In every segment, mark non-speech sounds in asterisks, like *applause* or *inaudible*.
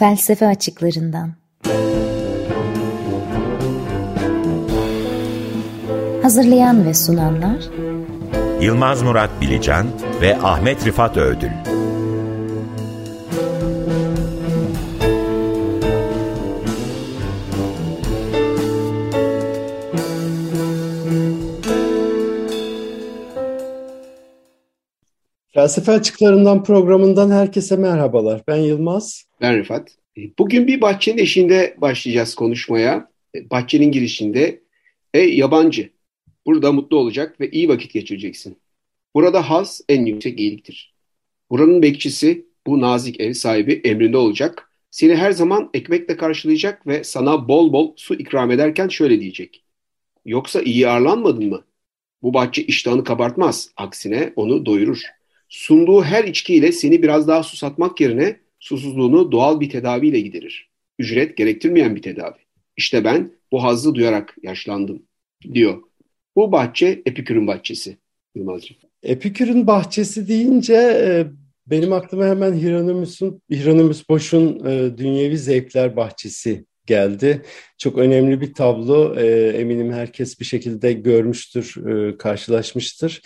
Felsefe açıklarından. Hazırlayan ve sunanlar Yılmaz Murat Bilecan ve Ahmet Rifat Ödül. Felsefe Açıklarından programından herkese merhabalar. Ben Yılmaz. Ben Rifat. E, bugün bir bahçenin eşiğinde başlayacağız konuşmaya. E, bahçenin girişinde, ey yabancı, burada mutlu olacak ve iyi vakit geçireceksin. Burada haz en yüksek iyiliktir. Buranın bekçisi, bu nazik ev sahibi emrinde olacak. Seni her zaman ekmekle karşılayacak ve sana bol bol su ikram ederken şöyle diyecek. Yoksa iyi ağırlanmadın mı? Bu bahçe iştahını kabartmaz, aksine onu doyurur. Sunduğu her içkiyle seni biraz daha susatmak yerine susuzluğunu doğal bir tedaviyle giderir. Ücret gerektirmeyen bir tedavi. İşte ben bu hazzı duyarak yaşlandım, diyor. Bu bahçe Epikür'ün bahçesi. Epikür'ün bahçesi deyince e, benim aklıma hemen Hieronymus'un Hieronymus Bosch'un e, Dünyevi Zevkler Bahçesi geldi. Çok önemli bir tablo. E, eminim herkes bir şekilde görmüştür, e, karşılaşmıştır.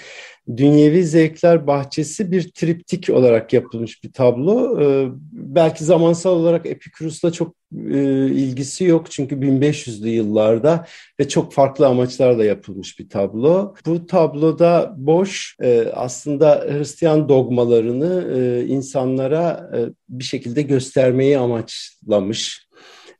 Dünyevi Zevkler Bahçesi bir triptik olarak yapılmış bir tablo. E, belki zamansal olarak Epikurus'la çok e, ilgisi yok çünkü 1500'lü yıllarda ve çok farklı amaçlarla yapılmış bir tablo. Bu tabloda boş e, aslında Hristiyan dogmalarını insanlara bir şekilde göstermeyi amaçlamış.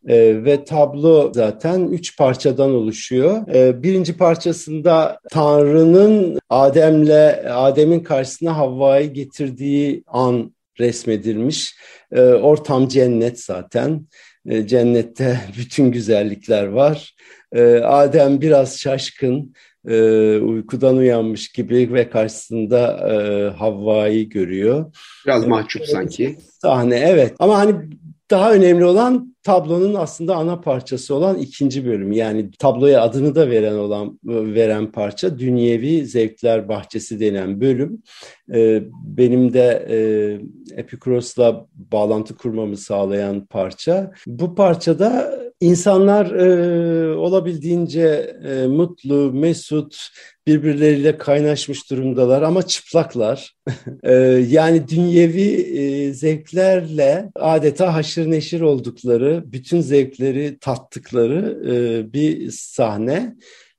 E, ve tablo zaten üç parçadan oluşuyor. E, birinci parçasında Tanrı'nın Adem'le Adem'in karşısına Havva'yı getirdiği an resmedilmiş. E, ortam cennet zaten. E, cennette *laughs* bütün güzellikler var. E, Adem biraz şaşkın, e, uykudan uyanmış gibi ve karşısında e, Havva'yı görüyor. Biraz mahcup sanki. Sahne evet ama hani daha önemli olan tablonun aslında ana parçası olan ikinci bölüm. Yani tabloya adını da veren olan veren parça Dünyevi Zevkler Bahçesi denen bölüm. Ee, benim de e, Epikuros'la bağlantı kurmamı sağlayan parça. Bu parçada insanlar e, olabildiğince e, mutlu, mesut, birbirleriyle kaynaşmış durumdalar ama çıplaklar. Ee, *laughs* yani dünyevi e, zevklerle adeta haşır neşir oldukları, bütün zevkleri tattıkları e, bir sahne.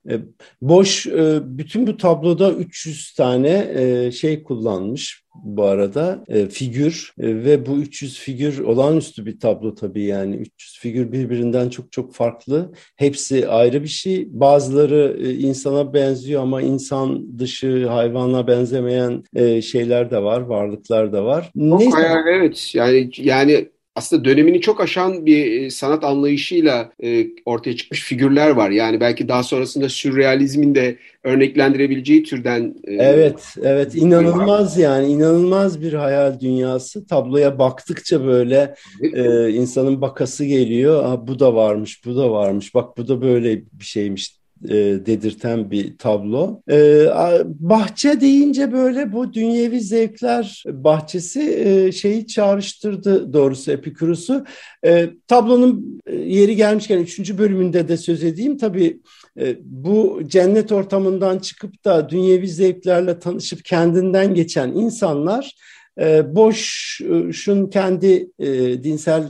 E, boş, bütün bu tabloda 300 tane şey kullanmış bu arada e, figür e, ve bu 300 figür olağanüstü bir tablo tabii yani 300 figür birbirinden çok çok farklı. Hepsi ayrı bir şey. Bazıları e, insana benziyor ama insan dışı hayvana benzemeyen e, şeyler de var, varlıklar da var. Çok Neyse. hayal evet yani yani aslında dönemini çok aşan bir e, sanat anlayışıyla e, ortaya çıkmış figürler var. Yani belki daha sonrasında sürrealizmin de örneklendirebileceği türden. E, evet, evet inanılmaz var. yani inanılmaz bir hayal dünyası. Tabloya baktıkça böyle e, insanın bakası geliyor. Ha, bu da varmış, bu da varmış. Bak bu da böyle bir şeymiş e, dedirten bir tablo. E, bahçe deyince böyle bu dünyevi zevkler bahçesi e, şeyi çağrıştırdı doğrusu Epikurus'u. E, tablonun e, yeri gelmişken üçüncü bölümünde de söz edeyim. Tabii e, bu cennet ortamından çıkıp da dünyevi zevklerle tanışıp kendinden geçen insanlar e, boş e, şun kendi e, dinsel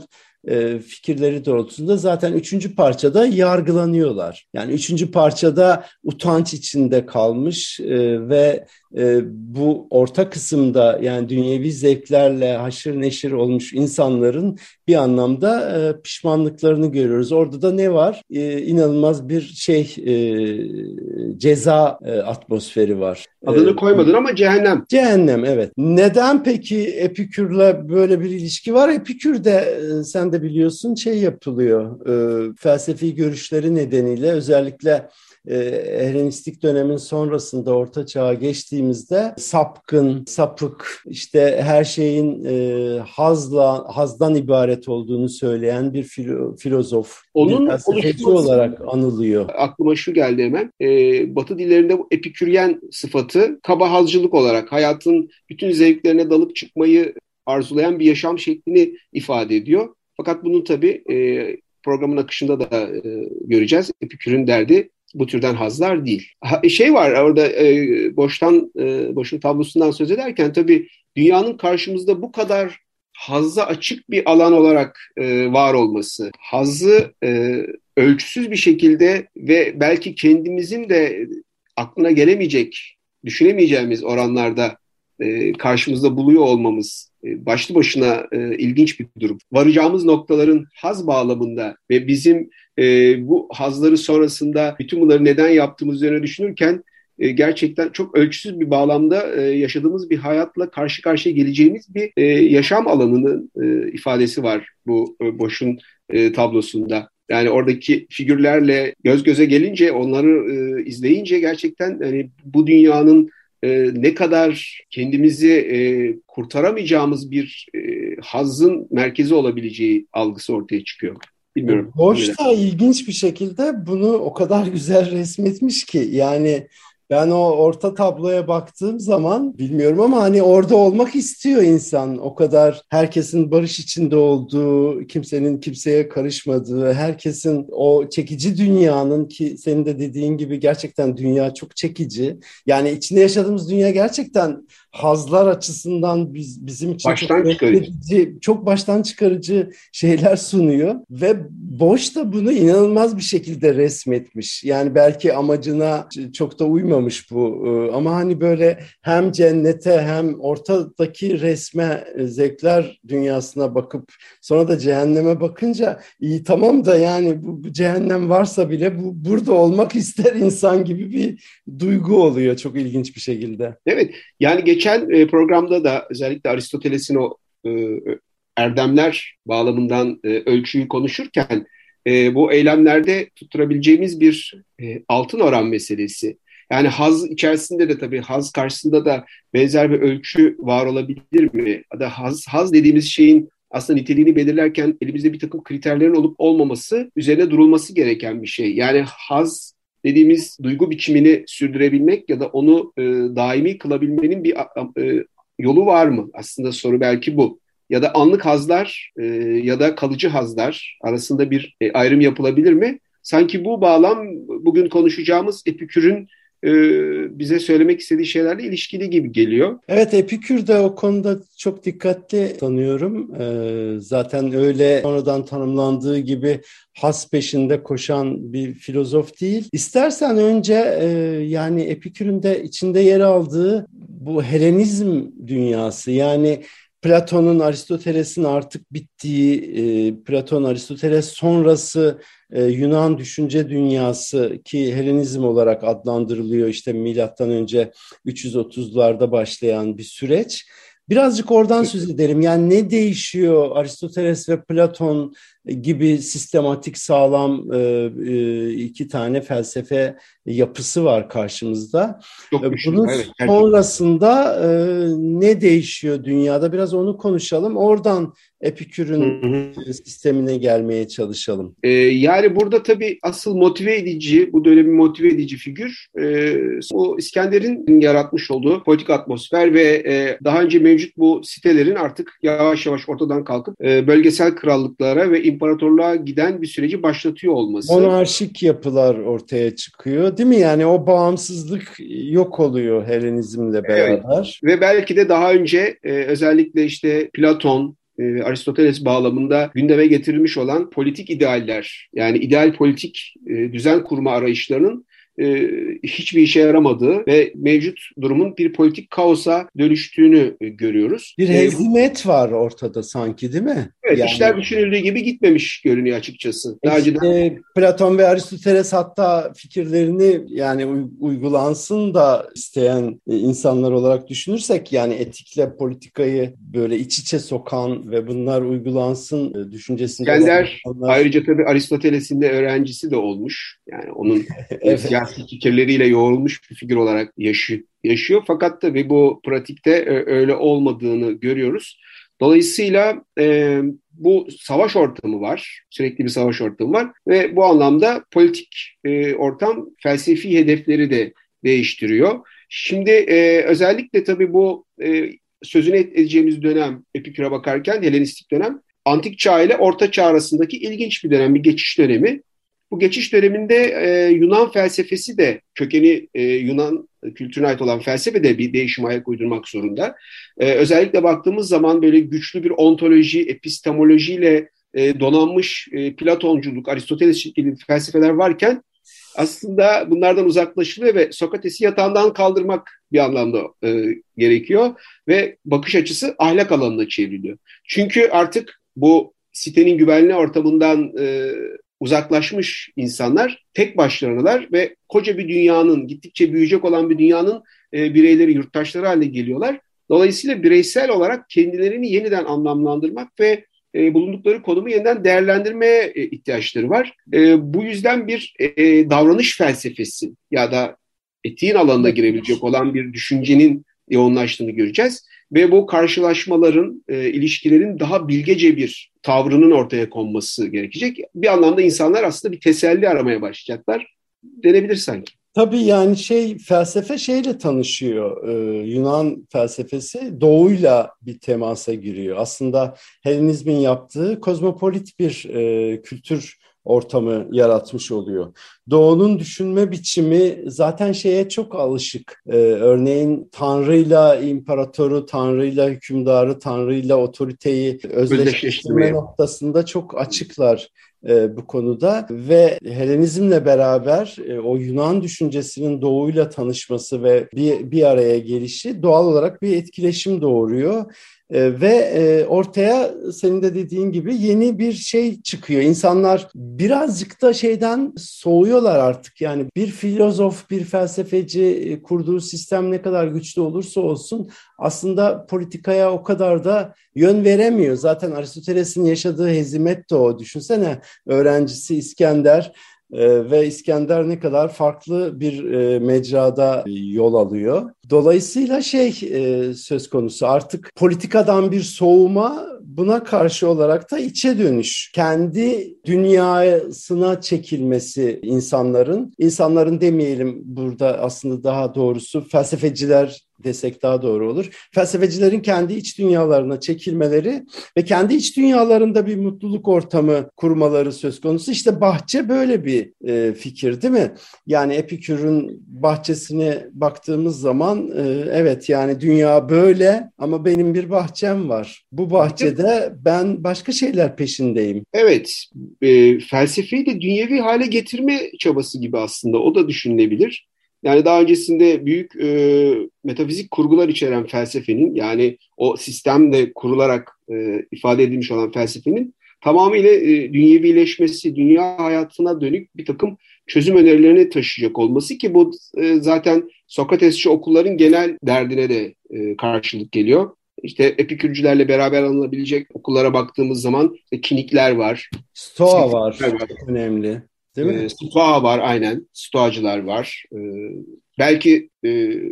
e, fikirleri doğrultusunda zaten üçüncü parçada yargılanıyorlar. Yani üçüncü parçada utanç içinde kalmış e, ve e, bu orta kısımda yani dünyevi zevklerle haşır neşir olmuş insanların bir anlamda pişmanlıklarını görüyoruz. Orada da ne var? E, inanılmaz bir şey ceza atmosferi var. Adını e, koymadın ama cehennem. Cehennem evet. Neden peki Epikür'le böyle bir ilişki var? Epikür'de e, sen de biliyorsun şey yapılıyor. E, felsefi görüşleri nedeniyle özellikle e, Helenistik dönemin sonrasında Orta Çağ'a geçtiğimizde sapkın, sapık, işte her şeyin e, hazla, hazdan ibaret olduğunu söyleyen bir filo, filozof, Onun bir olarak anılıyor. Aklıma şu geldi hemen. E, Batı dillerinde bu epiküryen sıfatı kaba hazcılık olarak hayatın bütün zevklerine dalıp çıkmayı arzulayan bir yaşam şeklini ifade ediyor. Fakat bunu tabii e, programın akışında da e, göreceğiz. Epikür'ün derdi bu türden hazlar değil. E, şey var orada e, boştan e, boşun tablosundan söz ederken tabii dünyanın karşımızda bu kadar hazza açık bir alan olarak e, var olması, hazzı e, ölçüsüz bir şekilde ve belki kendimizin de aklına gelemeyecek, düşünemeyeceğimiz oranlarda e, karşımızda buluyor olmamız e, başlı başına e, ilginç bir durum. Varacağımız noktaların haz bağlamında ve bizim e, bu hazları sonrasında bütün bunları neden yaptığımız üzerine düşünürken e, gerçekten çok ölçüsüz bir bağlamda e, yaşadığımız bir hayatla karşı karşıya geleceğimiz bir e, yaşam alanının e, ifadesi var bu e, Boş'un e, tablosunda. Yani oradaki figürlerle göz göze gelince, onları e, izleyince gerçekten hani bu dünyanın e, ne kadar kendimizi e, kurtaramayacağımız bir e, hazzın merkezi olabileceği algısı ortaya çıkıyor. Bilmiyorum. Boş da ilginç bir şekilde bunu o kadar güzel *laughs* resmetmiş ki yani ben o orta tabloya baktığım zaman bilmiyorum ama hani orada olmak istiyor insan. O kadar herkesin barış içinde olduğu, kimsenin kimseye karışmadığı, herkesin o çekici dünyanın ki senin de dediğin gibi gerçekten dünya çok çekici. Yani içinde yaşadığımız dünya gerçekten hazlar açısından biz, bizim için baştan çok, çıkarıcı. çok baştan çıkarıcı şeyler sunuyor ve Boş da bunu inanılmaz bir şekilde resmetmiş. Yani belki amacına çok da uymamış bu ee, ama hani böyle hem cennete hem ortadaki resme e, zevkler dünyasına bakıp sonra da cehenneme bakınca iyi tamam da yani bu, bu cehennem varsa bile bu burada olmak ister insan gibi bir duygu oluyor çok ilginç bir şekilde. Evet yani geçen geçen e, programda da özellikle Aristoteles'in o e, erdemler bağlamından e, ölçüyü konuşurken bu eylemlerde tutturabileceğimiz bir altın oran meselesi. Yani haz içerisinde de tabii haz karşısında da benzer bir ölçü var olabilir mi? Ya da haz, haz dediğimiz şeyin aslında niteliğini belirlerken elimizde bir takım kriterlerin olup olmaması üzerine durulması gereken bir şey. Yani haz dediğimiz duygu biçimini sürdürebilmek ya da onu e, daimi kılabilmenin bir e, yolu var mı? Aslında soru belki bu. Ya da anlık hazlar e, ya da kalıcı hazlar arasında bir e, ayrım yapılabilir mi? Sanki bu bağlam bugün konuşacağımız Epikür'ün e, bize söylemek istediği şeylerle ilişkili gibi geliyor. Evet Epikür de o konuda çok dikkatli tanıyorum. E, zaten öyle sonradan tanımlandığı gibi has peşinde koşan bir filozof değil. İstersen önce e, yani Epikür'ün de içinde yer aldığı bu Helenizm dünyası yani Platon'un Aristoteles'in artık bittiği, e, Platon Aristoteles sonrası e, Yunan düşünce dünyası ki Helenizm olarak adlandırılıyor işte milattan önce 330'larda başlayan bir süreç. Birazcık oradan söz edelim. Yani ne değişiyor Aristoteles ve Platon gibi sistematik sağlam e, e, iki tane felsefe yapısı var karşımızda. Çok e, Bunun evet, sonrasında ne değişiyor dünyada biraz onu konuşalım. Oradan Epikür'ün sistemine gelmeye çalışalım. Ee, yani burada tabii asıl motive edici, bu dönemi motive edici figür e, o İskender'in yaratmış olduğu politik atmosfer ve e, daha önce mevcut bu sitelerin artık yavaş yavaş ortadan kalkıp e, bölgesel krallıklara ve imparatorluğa giden bir süreci başlatıyor olması. Monarşik yapılar ortaya çıkıyor değil mi? Yani o bağımsızlık yok oluyor Helenizmle beraber. Evet. Ve belki de daha önce e, özellikle işte Platon, e, Aristoteles bağlamında gündeme getirilmiş olan politik idealler yani ideal politik e, düzen kurma arayışlarının e, hiçbir işe yaramadığı ve mevcut durumun bir politik kaosa dönüştüğünü e, görüyoruz. Bir hezimet var ortada sanki değil mi? Evet yani, işler düşünüldüğü gibi gitmemiş görünüyor açıkçası. Daha işte, önceden... Platon ve Aristoteles hatta fikirlerini yani uygulansın da isteyen insanlar olarak düşünürsek yani etikle politikayı böyle iç içe sokan ve bunlar uygulansın e, düşüncesinde. İskender insanlar... ayrıca tabii Aristoteles'in de öğrencisi de olmuş. Yani onun *laughs* evet siyasi fikirleriyle yoğrulmuş bir figür olarak yaşıyor. yaşıyor. Fakat tabii bu pratikte e, öyle olmadığını görüyoruz. Dolayısıyla e, bu savaş ortamı var, sürekli bir savaş ortamı var ve bu anlamda politik e, ortam felsefi hedefleri de değiştiriyor. Şimdi e, özellikle tabii bu e, sözünü edeceğimiz dönem Epikür'e bakarken Helenistik dönem antik çağ ile orta çağ arasındaki ilginç bir dönem, bir geçiş dönemi. Bu geçiş döneminde e, Yunan felsefesi de kökeni e, Yunan kültürüne ait olan felsefe de bir değişim ayak uydurmak zorunda. E, özellikle baktığımız zaman böyle güçlü bir ontoloji, epistemolojiyle e, donanmış e, Platonculuk, Aristoteles şekilli felsefeler varken aslında bunlardan uzaklaşılıyor ve Sokrates'i yatağından kaldırmak bir anlamda e, gerekiyor ve bakış açısı ahlak alanına çevriliyor. Çünkü artık bu sitenin güvenli ortamından e, uzaklaşmış insanlar tek başlarınalar ve koca bir dünyanın, gittikçe büyüyecek olan bir dünyanın e, bireyleri, yurttaşları haline geliyorlar. Dolayısıyla bireysel olarak kendilerini yeniden anlamlandırmak ve e, bulundukları konumu yeniden değerlendirmeye e, ihtiyaçları var. E, bu yüzden bir e, davranış felsefesi ya da etiğin alanına girebilecek olan bir düşüncenin yoğunlaştığını göreceğiz. Ve bu karşılaşmaların, e, ilişkilerin daha bilgece bir tavrının ortaya konması gerekecek. Bir anlamda insanlar aslında bir teselli aramaya başlayacaklar denebilir sanki. Tabii yani şey felsefe şeyle tanışıyor. Ee, Yunan felsefesi doğuyla bir temasa giriyor. Aslında Helenizmin yaptığı kozmopolit bir e, kültür ortamı yaratmış oluyor. Doğu'nun düşünme biçimi zaten şeye çok alışık. Ee, örneğin Tanrı'yla imparatoru, Tanrı'yla hükümdarı, Tanrı'yla otoriteyi özdeşleştirme noktasında çok açıklar e, bu konuda ve Helenizmle beraber e, o Yunan düşüncesinin doğuyla tanışması ve bir, bir araya gelişi doğal olarak bir etkileşim doğuruyor. E, ve e, ortaya senin de dediğin gibi yeni bir şey çıkıyor. İnsanlar birazcık da şeyden soğuyorlar artık. Yani bir filozof, bir felsefeci e, kurduğu sistem ne kadar güçlü olursa olsun aslında politikaya o kadar da yön veremiyor. Zaten Aristoteles'in yaşadığı hezimet de o. Düşünsene öğrencisi İskender ee, ve İskender ne kadar farklı bir e, mecrada yol alıyor. Dolayısıyla şey e, söz konusu artık politikadan bir soğuma buna karşı olarak da içe dönüş. Kendi dünyasına çekilmesi insanların, insanların demeyelim burada aslında daha doğrusu felsefeciler desek daha doğru olur. Felsefecilerin kendi iç dünyalarına çekilmeleri ve kendi iç dünyalarında bir mutluluk ortamı kurmaları söz konusu. İşte bahçe böyle bir e, fikir değil mi? Yani Epikür'ün bahçesine baktığımız zaman e, evet yani dünya böyle ama benim bir bahçem var. Bu bahçede ben başka şeyler peşindeyim. Evet, e, felsefeyi de dünyevi hale getirme çabası gibi aslında o da düşünülebilir. Yani daha öncesinde büyük e, metafizik kurgular içeren felsefenin yani o sistemde kurularak e, ifade edilmiş olan felsefenin tamamıyla e, dünyevileşmesi, dünya hayatına dönük bir takım çözüm önerilerini taşıyacak olması ki bu e, zaten Sokratesçi okulların genel derdine de e, karşılık geliyor. İşte epikürcülerle beraber alınabilecek okullara baktığımız zaman işte kinikler var. Stoa var. var. Önemli. Değil mi? E, Stoa var aynen. Stoacılar var. E, belki e,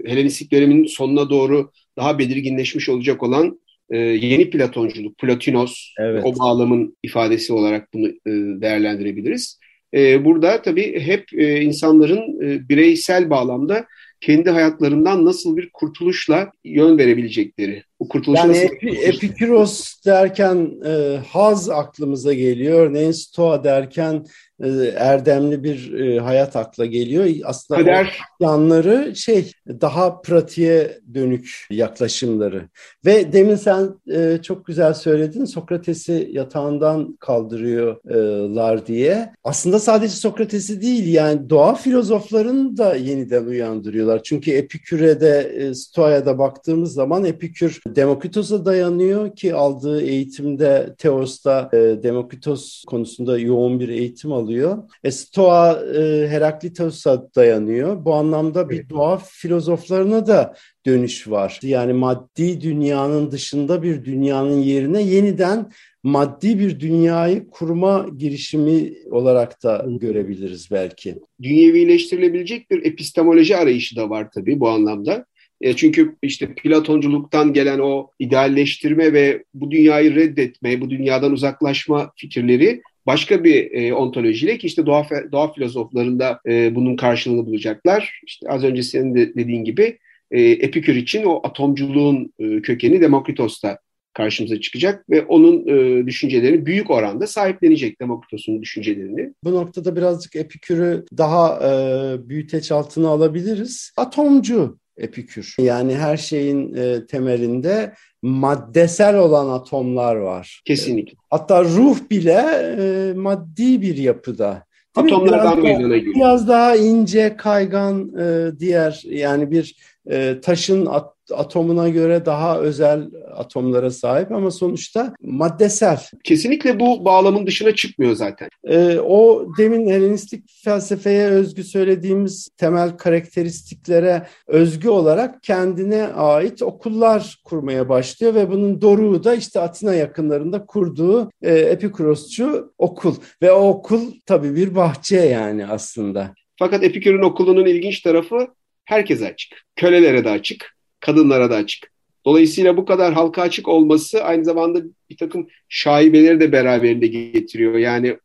Helenistik dönemin sonuna doğru daha belirginleşmiş olacak olan e, yeni Platonculuk, Platinos evet. o bağlamın ifadesi olarak bunu e, değerlendirebiliriz. E, burada tabii hep e, insanların e, bireysel bağlamda kendi hayatlarından nasıl bir kurtuluşla yön verebilecekleri. Bu kurtuluş yani epi, Epikuros derken e, haz aklımıza geliyor. Örneğin Stoa derken e, erdemli bir e, hayat akla geliyor. Aslında Kader. yanları şey daha pratiğe dönük yaklaşımları. Ve demin sen e, çok güzel söyledin Sokrates'i yatağından kaldırıyorlar diye. Aslında sadece Sokrates'i değil yani doğa filozoflarını da yeniden uyandırıyorlar. Çünkü Epikür'e Stoa'ya da baktığımız zaman Epikür Demokritos'a dayanıyor ki aldığı eğitimde Teos'ta Demokritos konusunda yoğun bir eğitim alıyor. E, Stoa e, Heraklitos'a dayanıyor. Bu anlamda bir doğa filozoflarına da dönüş var. Yani maddi dünyanın dışında bir dünyanın yerine yeniden maddi bir dünyayı kurma girişimi olarak da görebiliriz belki. Dünyevileştirilebilecek bir epistemoloji arayışı da var tabii bu anlamda. E, çünkü işte Platonculuktan gelen o idealleştirme ve bu dünyayı reddetme, bu dünyadan uzaklaşma fikirleri başka bir e, ontolojiyle ki işte doğa, doğa filozoflarında e, bunun karşılığını bulacaklar. İşte az önce senin de dediğin gibi e, Epikür için o atomculuğun e, kökeni Demokritos'ta karşımıza çıkacak ve onun e, düşüncelerini büyük oranda sahiplenecek Demokritos'un düşüncelerini. Bu noktada birazcık Epikür'ü daha e, büyüteç altına alabiliriz. Atomcu Epikür. Yani her şeyin e, temelinde maddesel olan atomlar var. Kesinlikle. Hatta ruh bile e, maddi bir yapıda. Atomlardan meydana geliyor. Biraz daha ince, kaygan e, diğer yani bir e, taşın at, atomuna göre daha özel atomlara sahip ama sonuçta maddesel. Kesinlikle bu bağlamın dışına çıkmıyor zaten. Ee, o demin Helenistik felsefeye özgü söylediğimiz temel karakteristiklere özgü olarak kendine ait okullar kurmaya başlıyor ve bunun doruğu da işte Atina yakınlarında kurduğu e, Epikurosçu okul ve o okul tabii bir bahçe yani aslında. Fakat Epikür'ün okulunun ilginç tarafı herkese açık. Kölelere de açık, kadınlara da açık. Dolayısıyla bu kadar halka açık olması aynı zamanda bir takım şaibeleri de beraberinde getiriyor. Yani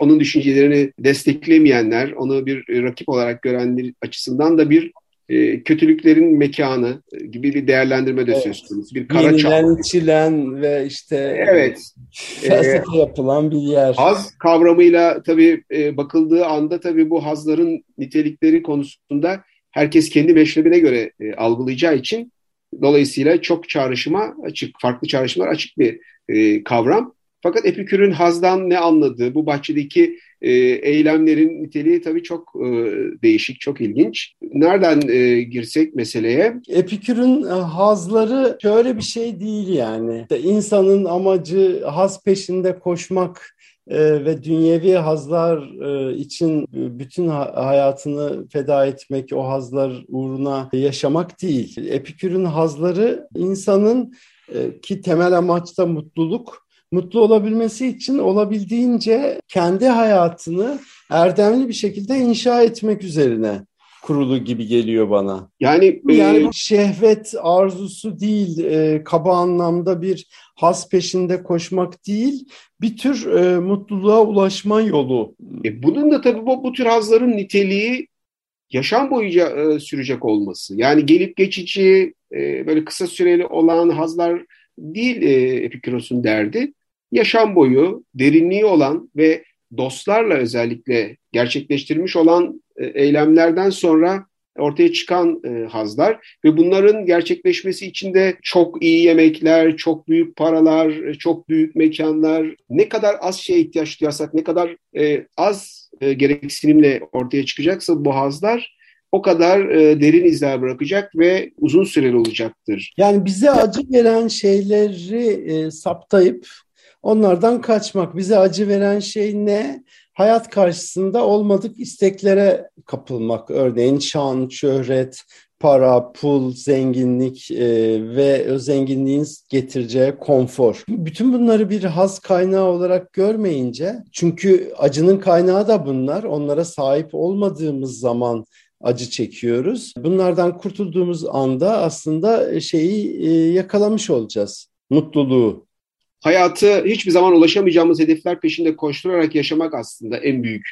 onun düşüncelerini desteklemeyenler, onu bir rakip olarak görenler açısından da bir e, kötülüklerin mekanı gibi bir değerlendirme de söz konusu. Bir kara Yenilen, içilen ve işte evet. felsefe ee, yapılan bir yer. Haz kavramıyla tabii e, bakıldığı anda tabii bu hazların nitelikleri konusunda herkes kendi meşrebine göre e, algılayacağı için dolayısıyla çok çağrışıma açık, farklı çağrışımlar açık bir e, kavram. Fakat Epikür'ün hazdan ne anladığı, bu bahçedeki e, eylemlerin niteliği tabii çok e, değişik, çok ilginç. Nereden e, girsek meseleye? Epikür'ün e, hazları şöyle bir şey değil yani. İşte insanın amacı haz peşinde koşmak e, ve dünyevi hazlar e, için bütün hayatını feda etmek, o hazlar uğruna yaşamak değil. Epikür'ün hazları insanın e, ki temel amaçta mutluluk, mutlu olabilmesi için olabildiğince kendi hayatını erdemli bir şekilde inşa etmek üzerine kurulu gibi geliyor bana. Yani yani e, şehvet arzusu değil, e, kaba anlamda bir has peşinde koşmak değil, bir tür e, mutluluğa ulaşma yolu. E, bunun da tabii bu, bu tür hazların niteliği yaşam boyunca e, sürecek olması. Yani gelip geçici, e, böyle kısa süreli olan hazlar değil e, Epikuros'un derdi. Yaşam boyu derinliği olan ve dostlarla özellikle gerçekleştirmiş olan e, eylemlerden sonra ortaya çıkan e, hazlar ve bunların gerçekleşmesi için de çok iyi yemekler, çok büyük paralar, e, çok büyük mekanlar, ne kadar az şeye ihtiyaç duyarsak, ne kadar e, az e, gereksinimle ortaya çıkacaksa bu hazlar o kadar e, derin izler bırakacak ve uzun süreli olacaktır. Yani bize acı veren şeyleri e, saptayıp onlardan kaçmak. Bize acı veren şey ne? hayat karşısında olmadık isteklere kapılmak. Örneğin şan, şöhret, para, pul, zenginlik e, ve o zenginliğin getireceği konfor. Bütün bunları bir haz kaynağı olarak görmeyince, çünkü acının kaynağı da bunlar. Onlara sahip olmadığımız zaman acı çekiyoruz. Bunlardan kurtulduğumuz anda aslında şeyi e, yakalamış olacağız. Mutluluğu hayatı hiçbir zaman ulaşamayacağımız hedefler peşinde koşturarak yaşamak aslında en büyük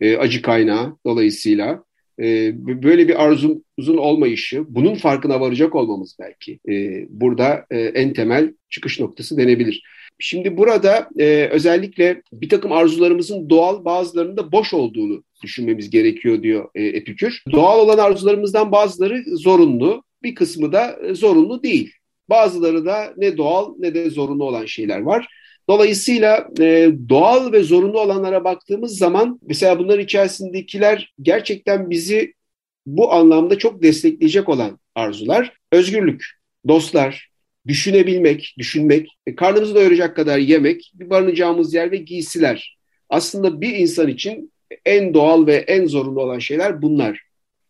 e, acı kaynağı dolayısıyla. E, böyle bir arzumuzun olmayışı, bunun farkına varacak olmamız belki e, burada e, en temel çıkış noktası denebilir. Şimdi burada e, özellikle bir takım arzularımızın doğal bazılarının da boş olduğunu düşünmemiz gerekiyor diyor e, Epikür. Doğal olan arzularımızdan bazıları zorunlu, bir kısmı da e, zorunlu değil. Bazıları da ne doğal ne de zorunlu olan şeyler var. Dolayısıyla e, doğal ve zorunlu olanlara baktığımız zaman mesela bunların içerisindekiler gerçekten bizi bu anlamda çok destekleyecek olan arzular. Özgürlük, dostlar, düşünebilmek, düşünmek, e, karnımızı doyuracak kadar yemek, bir barınacağımız yer ve giysiler. Aslında bir insan için en doğal ve en zorunlu olan şeyler bunlar.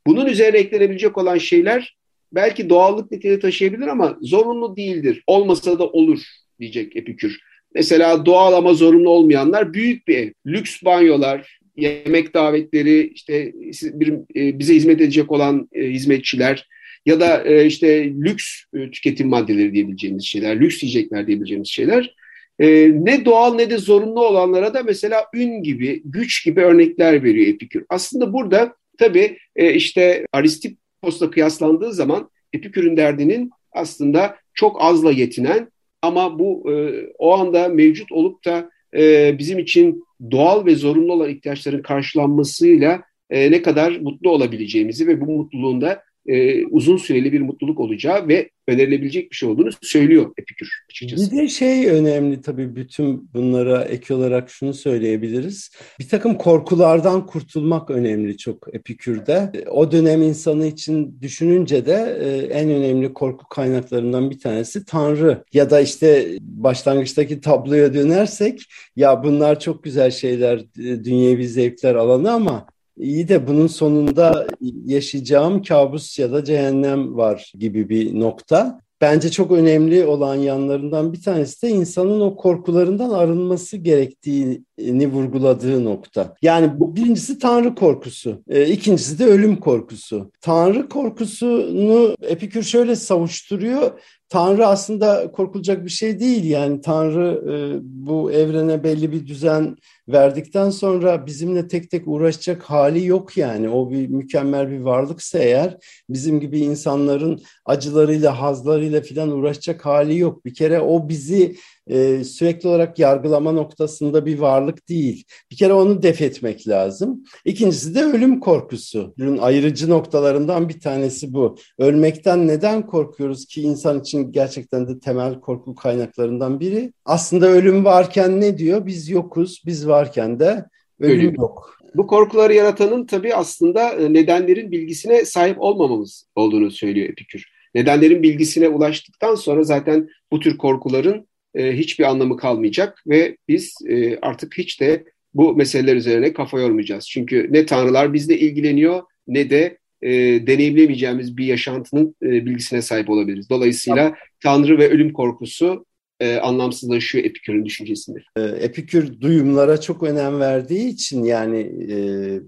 Bunun üzerine eklenebilecek olan şeyler belki doğallık niteliği taşıyabilir ama zorunlu değildir. Olmasa da olur diyecek Epikür. Mesela doğal ama zorunlu olmayanlar büyük bir ev, lüks banyolar, yemek davetleri, işte bir, e, bize hizmet edecek olan e, hizmetçiler ya da e, işte lüks tüketim maddeleri diyebileceğimiz şeyler, lüks yiyecekler diyebileceğimiz şeyler. Ne doğal ne de zorunlu olanlara da mesela ün gibi, güç gibi örnekler veriyor Epikür. Aslında burada tabii işte Aristip Post'la kıyaslandığı zaman Epikür'ün derdinin aslında çok azla yetinen ama bu e, o anda mevcut olup da e, bizim için doğal ve zorunlu olan ihtiyaçların karşılanmasıyla e, ne kadar mutlu olabileceğimizi ve bu mutluluğun da e, uzun süreli bir mutluluk olacağı ve önerilebilecek bir şey olduğunu söylüyor Epikür açıkçası. Bir de şey önemli tabii bütün bunlara ek olarak şunu söyleyebiliriz. Bir takım korkulardan kurtulmak önemli çok Epikür'de. O dönem insanı için düşününce de e, en önemli korku kaynaklarından bir tanesi Tanrı. Ya da işte başlangıçtaki tabloya dönersek ya bunlar çok güzel şeyler, e, dünyevi zevkler alanı ama İyi de bunun sonunda yaşayacağım kabus ya da cehennem var gibi bir nokta. Bence çok önemli olan yanlarından bir tanesi de insanın o korkularından arınması gerektiğini vurguladığı nokta. Yani birincisi Tanrı korkusu, e, ikincisi de ölüm korkusu. Tanrı korkusunu Epikür şöyle savuşturuyor. Tanrı aslında korkulacak bir şey değil yani Tanrı e, bu evrene belli bir düzen verdikten sonra bizimle tek tek uğraşacak hali yok yani. O bir mükemmel bir varlıksa eğer bizim gibi insanların acılarıyla, hazlarıyla filan uğraşacak hali yok. Bir kere o bizi e, sürekli olarak yargılama noktasında bir varlık değil. Bir kere onu def etmek lazım. İkincisi de ölüm korkusu. Bunun ayırıcı noktalarından bir tanesi bu. Ölmekten neden korkuyoruz ki insan için gerçekten de temel korku kaynaklarından biri? Aslında ölüm varken ne diyor? Biz yokuz, biz varken de ölüm, ölüm. yok. Bu korkuları yaratanın tabii aslında e, nedenlerin bilgisine sahip olmamamız olduğunu söylüyor Epikür. Nedenlerin bilgisine ulaştıktan sonra zaten bu tür korkuların e, hiçbir anlamı kalmayacak ve biz e, artık hiç de bu meseleler üzerine kafa yormayacağız. Çünkü ne tanrılar bizle ilgileniyor ne de e, deneyimlemeyeceğimiz bir yaşantının e, bilgisine sahip olabiliriz. Dolayısıyla tamam. tanrı ve ölüm korkusu e, anlamsızlaşıyor Epikür'ün düşüncesinde. E, Epikür duyumlara çok önem verdiği için yani e,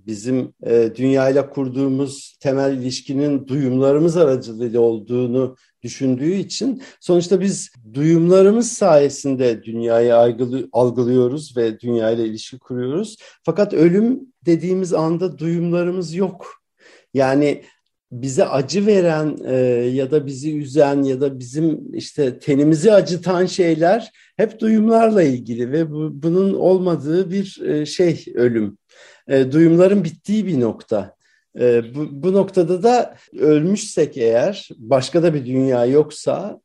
bizim e, dünyayla kurduğumuz temel ilişkinin duyumlarımız aracılığıyla olduğunu düşündüğü için sonuçta biz duyumlarımız sayesinde dünyayı algılıyoruz ve dünyayla ilişki kuruyoruz. Fakat ölüm dediğimiz anda duyumlarımız yok. Yani bize acı veren e, ya da bizi üzen ya da bizim işte tenimizi acıtan şeyler hep duyumlarla ilgili ve bu, bunun olmadığı bir e, şey ölüm. E, duyumların bittiği bir nokta. E, bu, bu noktada da ölmüşsek eğer başka da bir dünya yoksa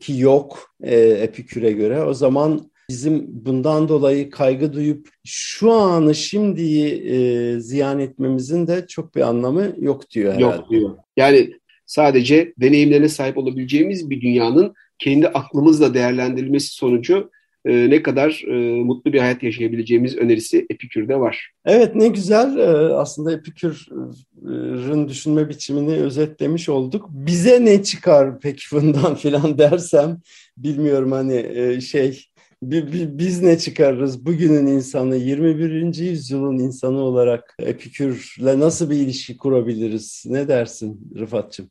ki yok e, Epikür'e göre o zaman bizim bundan dolayı kaygı duyup şu anı şimdiyi e, ziyan etmemizin de çok bir anlamı yok diyor herhalde. Yok diyor. Yani sadece deneyimlerine sahip olabileceğimiz bir dünyanın kendi aklımızla değerlendirilmesi sonucu e, ne kadar e, mutlu bir hayat yaşayabileceğimiz önerisi Epikür'de var. Evet ne güzel e, aslında Epikür'ün düşünme biçimini özetlemiş olduk. Bize ne çıkar peki bundan *laughs* filan dersem bilmiyorum hani e, şey biz ne çıkarırız bugünün insanı 21. yüzyılın insanı olarak Epikür'le nasıl bir ilişki kurabiliriz? Ne dersin Rıfat'cığım?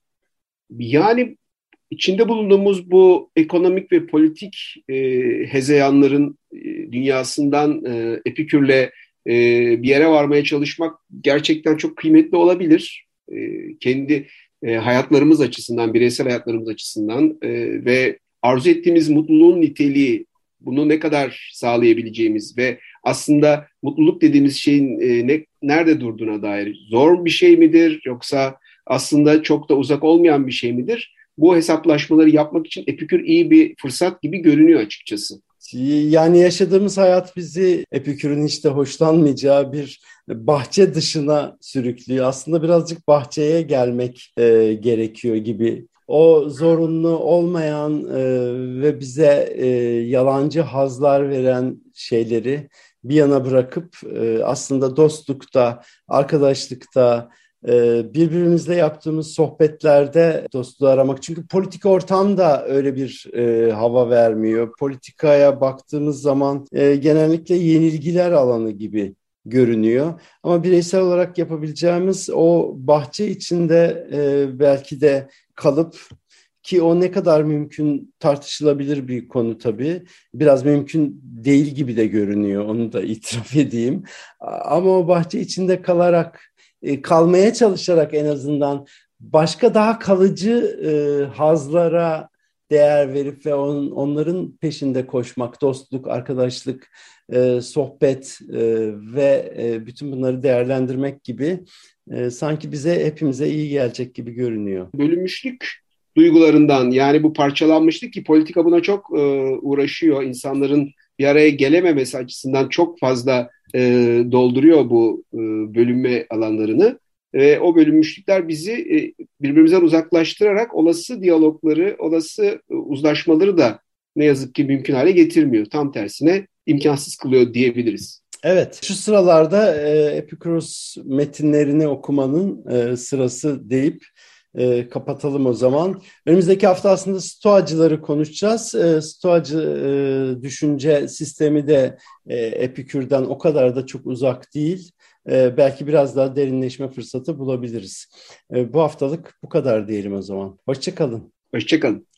Yani içinde bulunduğumuz bu ekonomik ve politik e, hezeyanların e, dünyasından e, Epikür'le e, bir yere varmaya çalışmak gerçekten çok kıymetli olabilir. E, kendi e, hayatlarımız açısından, bireysel hayatlarımız açısından e, ve arzu ettiğimiz mutluluğun niteliği bunu ne kadar sağlayabileceğimiz ve aslında mutluluk dediğimiz şeyin e, ne nerede durduğuna dair zor bir şey midir yoksa aslında çok da uzak olmayan bir şey midir? Bu hesaplaşmaları yapmak için Epikür iyi bir fırsat gibi görünüyor açıkçası. Yani yaşadığımız hayat bizi Epikür'ün hiç de hoşlanmayacağı bir bahçe dışına sürüklüyor. Aslında birazcık bahçeye gelmek e, gerekiyor gibi o zorunlu olmayan e, ve bize e, yalancı hazlar veren şeyleri bir yana bırakıp e, aslında dostlukta, arkadaşlıkta, birbirimizle yaptığımız sohbetlerde dostluğu aramak. Çünkü politik ortam da öyle bir e, hava vermiyor. Politikaya baktığımız zaman e, genellikle yenilgiler alanı gibi görünüyor. Ama bireysel olarak yapabileceğimiz o bahçe içinde e, belki de kalıp ki o ne kadar mümkün tartışılabilir bir konu tabii. Biraz mümkün değil gibi de görünüyor onu da itiraf edeyim. Ama o bahçe içinde kalarak e, kalmaya çalışarak en azından başka daha kalıcı e, hazlara, değer verip ve on, onların peşinde koşmak, dostluk, arkadaşlık, e, sohbet e, ve e, bütün bunları değerlendirmek gibi e, sanki bize hepimize iyi gelecek gibi görünüyor. Bölünmüşlük duygularından yani bu parçalanmışlık ki politika buna çok e, uğraşıyor. İnsanların bir araya gelememesi açısından çok fazla e, dolduruyor bu e, bölünme alanlarını. Ve o bölünmüşlükler bizi e, birbirimizden uzaklaştırarak olası diyalogları, olası e, uzlaşmaları da ne yazık ki mümkün hale getirmiyor. Tam tersine imkansız kılıyor diyebiliriz. Evet, şu sıralarda e, Epikuros metinlerini okumanın e, sırası deyip e, kapatalım o zaman. Önümüzdeki hafta aslında stoacıları konuşacağız. E, stoacı e, düşünce sistemi de e, Epikür'den o kadar da çok uzak değil. E, belki biraz daha derinleşme fırsatı bulabiliriz. E, bu haftalık bu kadar diyelim o zaman. Hoşçakalın. Hoşçakalın.